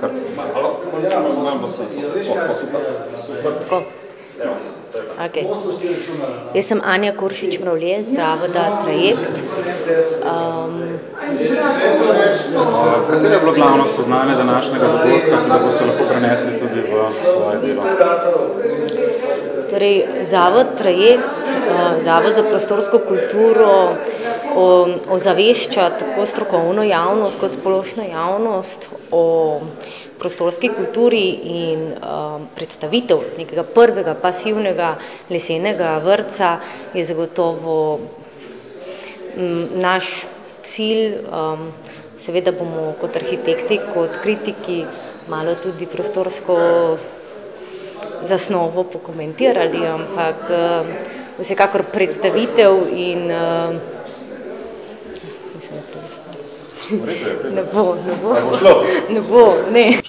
Kar, Tako. Okay. Jaz sem Anja Koršič Mravlje, zdravo da trajekt. Um, Katero je bilo glavno spoznanje današnjega dogodka, ki ga boste lahko prenesli tudi v svoje delo? torej, Zavod Trajekt, Zavod za prostorsko kulturo ozavešča tako strokovno javnost kot splošno javnost o prostorski kulturi in um, predstavitev nekega prvega pasivnega lesenega vrtca je zagotovo m, naš cilj. Um, seveda bomo kot arhitekti, kot kritiki malo tudi prostorsko zasnovo pokomentirali, ampak um, vsekakor predstavitev in um, mislim, da ne ne bo, ne bo, ne bo, ne.